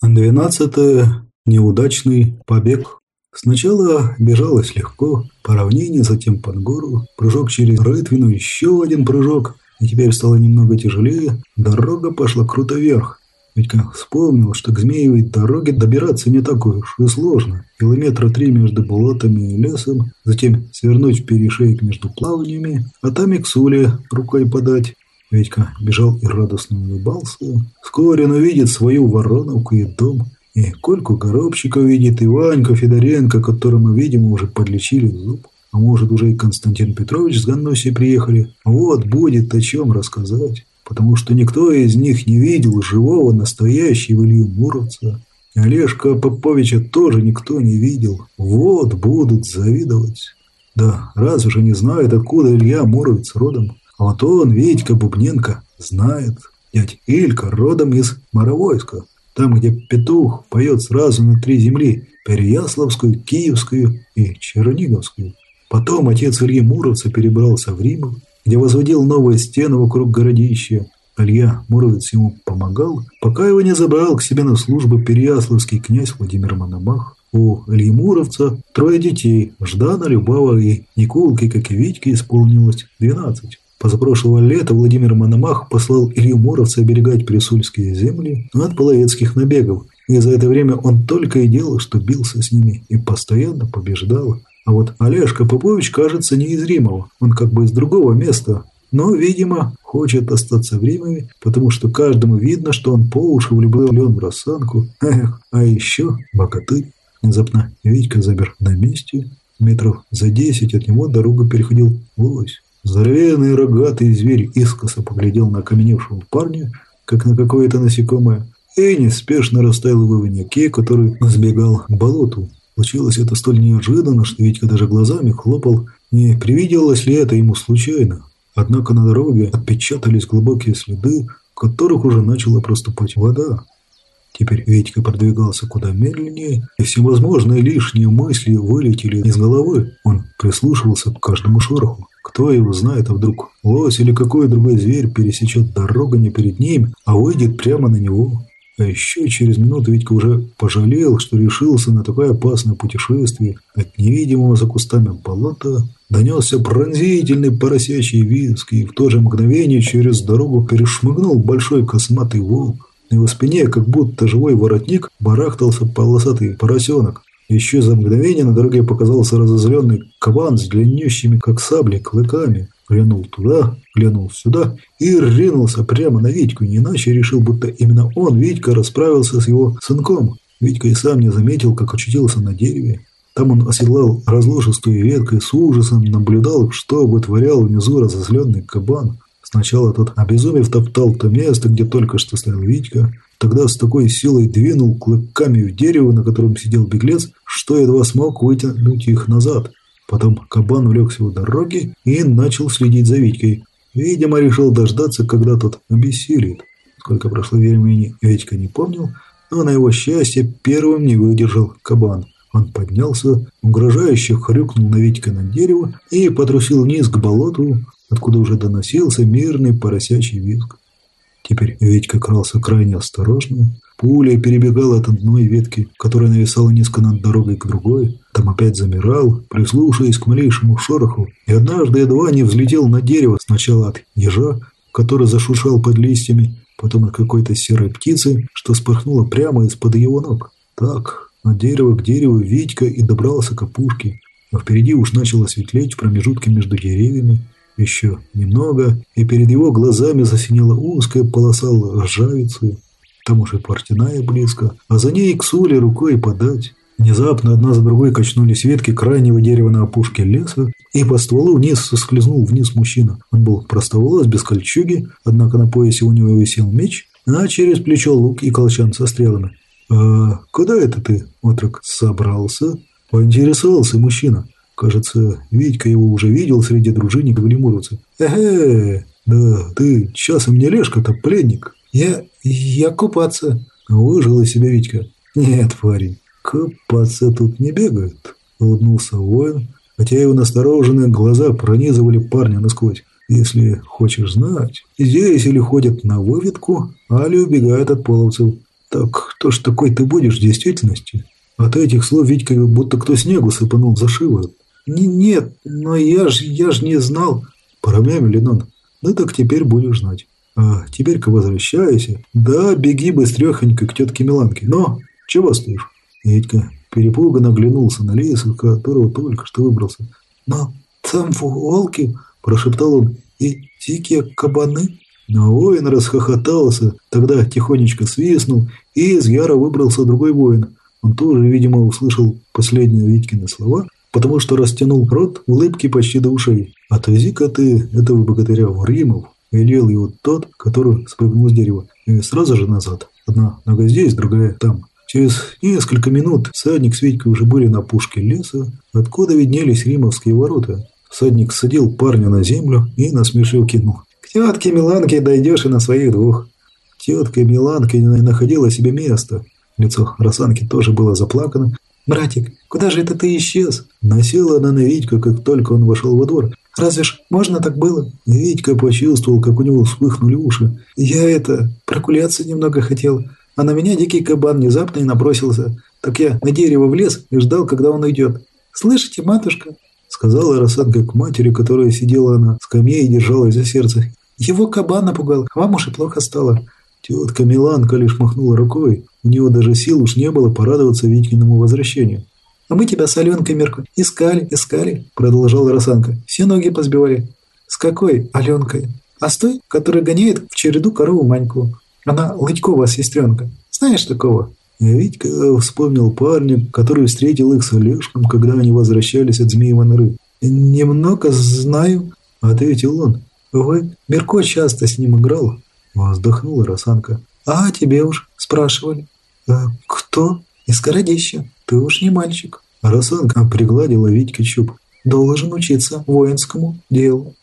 Двенадцатое. Неудачный побег. Сначала бежалось легко, по равнине, затем под гору, прыжок через рытвину, еще один прыжок, и теперь стало немного тяжелее, дорога пошла круто вверх. Витька вспомнил, что к Змеевой дороге добираться не так уж и сложно. Километра три между болотами и лесом, затем свернуть в перешейк между плаваниями, а там и к Суле рукой подать. Витька бежал и радостно улыбался. Вскоре он увидит свою Вороновку и дом. И Кольку Горобчика увидит, и Ванька Федоренко, которому, видимо, уже подлечили зуб. А может, уже и Константин Петрович с Ганносией приехали. Вот будет о чем рассказать. Потому что никто из них не видел живого, настоящего Илью Муромца. Олежка Поповича тоже никто не видел. Вот будут завидовать. Да, раз уже не знает, откуда Илья Муромец родом. А вот он, Витька Бубненко, знает. Дядь Илька родом из Моровойска. Там, где петух поет сразу на три земли – Переяславскую, Киевскую и Черниговскую. Потом отец Ильи Муровца перебрался в Рим, где возводил новые стены вокруг городища. Илья Муровец ему помогал, пока его не забрал к себе на службу переяславский князь Владимир Мономах. У Ильи Муровца трое детей – Ждана, Любава и Николки, как и Витьке, исполнилось 12. Позапрошлого лета Владимир Мономах послал Илью Муровца оберегать присульские земли от половецких набегов, и за это время он только и делал, что бился с ними и постоянно побеждал. А вот Олежка Попович кажется не из Римова, он как бы из другого места, но, видимо, хочет остаться в Риме, потому что каждому видно, что он по уши влюблен в Росанку. Эх, а еще богатырь. Внезапно Витька замер на месте. Метров за десять от него дорогу переходил лось. Здоровенный рогатый зверь искоса поглядел на окаменевшего парня, как на какое-то насекомое, и неспешно растаял в ивняке, который сбегал к болоту. Случилось это столь неожиданно, что Витька даже глазами хлопал, не привиделось ли это ему случайно. Однако на дороге отпечатались глубокие следы, в которых уже начала проступать вода. Теперь Витька продвигался куда медленнее, и всевозможные лишние мысли вылетели из головы. Он прислушивался к каждому шороху. Кто его знает, а вдруг лось или какой другой зверь пересечет дорогу не перед ним, а выйдет прямо на него. А еще через минуту Витька уже пожалел, что решился на такое опасное путешествие. От невидимого за кустами болота донесся пронзительный поросячий визг, и в то же мгновение через дорогу перешмыгнул большой косматый волк. На его спине, как будто живой воротник, барахтался полосатый поросенок. Еще за мгновение на дороге показался разозленный кабан с длиннющими, как сабли, клыками. Глянул туда, глянул сюда и ринулся прямо на Витьку, не иначе решил, будто именно он, Витька, расправился с его сынком. Витька и сам не заметил, как очутился на дереве. Там он оседлал разложистую ветку с ужасом наблюдал, что вытворял внизу разозленный кабан. Сначала тот, обезумев, топтал то место, где только что стоял Витька. Тогда с такой силой двинул клыками в дерево, на котором сидел беглец, что едва смог вытянуть их назад. Потом кабан улегся у дороги и начал следить за Витькой. Видимо, решил дождаться, когда тот обессилит. Сколько прошло времени, Витька не помнил, но на его счастье первым не выдержал кабан. Он поднялся, угрожающе хрюкнул на Витька на дерево и потрусил вниз к болоту, откуда уже доносился мирный поросячий визг. Теперь Витька крался крайне осторожно. Пуля перебегал от одной ветки, которая нависала низко над дорогой к другой. Там опять замирал, прислушиваясь к малейшему шороху, и однажды едва не взлетел на дерево сначала от ежа, который зашуршал под листьями, потом от какой-то серой птицы, что спорхнула прямо из-под его ног. Так, от дерева к дереву Витька и добрался к опушке, а впереди уж начало светлеть в промежутке между деревьями, еще немного, и перед его глазами засинела узкая полоса ржавицы. Там уже Портиная близко, а за ней к Суле рукой подать. Внезапно одна за другой качнулись ветки крайнего дерева на опушке леса, и по стволу вниз соскользнул вниз мужчина. Он был простоволос, без кольчуги, однако на поясе у него висел меч, а через плечо лук и колчан со стрелами. «А куда это ты, отрок, собрался?» – поинтересовался мужчина. Кажется, Витька его уже видел среди дружинников лемуровцев. «Эге, да ты часом не Лешка-то пленник?» «Я... я купаться». Выжил из себя Витька. «Нет, парень, купаться тут не бегают», – улыбнулся воин, хотя его настороженные глаза пронизывали парня насквозь. «Если хочешь знать, здесь или ходят на выведку, али убегают от половцев. Так кто ж такой ты будешь в действительности? От этих слов Витька будто кто снегу сыпанул за шиворот. «Нет, но я ж, я ж не знал». Промямлил он. «Ну так теперь будешь знать. А теперь-ка возвращайся. Да, беги быстрехонько к тетке Миланке. Но, чего стоишь?» Витька перепуганно оглянулся на лес, из которого только что выбрался. «Но там волки!» – прошептал он. «И дикие кабаны!» Но воин расхохотался, тогда тихонечко свистнул, и из Яра выбрался другой воин. Он тоже, видимо, услышал последние Витькины слова, потому что растянул рот улыбки почти до ушей. «Отвези-ка ты этого богатыря в Римов», – велел его тот, который спрыгнул с дерева, и сразу же назад. Одна нога здесь, другая там. Через несколько минут всадник с Витькой уже были на пушке леса, откуда виднелись римовские ворота. Всадник садил парня на землю и насмешил кинул. «К тетке Миланке дойдешь и на своих двух». Тетка Миланке не находила себе места. Лицо Росанки тоже было заплакано. «Братик, куда же это ты исчез?» Носила она на Витька, как только он вошел во двор. «Разве ж можно так было?» Витька почувствовал, как у него вспыхнули уши. «Я это, прогуляться немного хотел, а на меня дикий кабан внезапно и набросился. Так я на дерево влез и ждал, когда он уйдет. Слышите, матушка?» Сказала Росанка к матери, которая сидела на скамье и держалась за сердце. «Его кабан напугал, вам уж и плохо стало». Тетка Миланка лишь махнула рукой. У него даже сил уж не было порадоваться Витькиному возвращению. «А мы тебя с Аленкой Мерку искали, искали», – продолжала Росанка. «Все ноги позбивали». «С какой Аленкой?» «А с той, которая гоняет в череду корову Маньку. Она Лытькова сестренка. Знаешь такого?» Витька вспомнил парня, который встретил их с Олежком, когда они возвращались от Змеева норы. «Немного знаю», – ответил он. «Вы, Мерко часто с ним играл?» Вздохнула Росанка. «А тебе уж спрашивали». «А кто?» «Из городища. Ты уж не мальчик». Росанка пригладила Витьке чуб. «Должен учиться воинскому делу».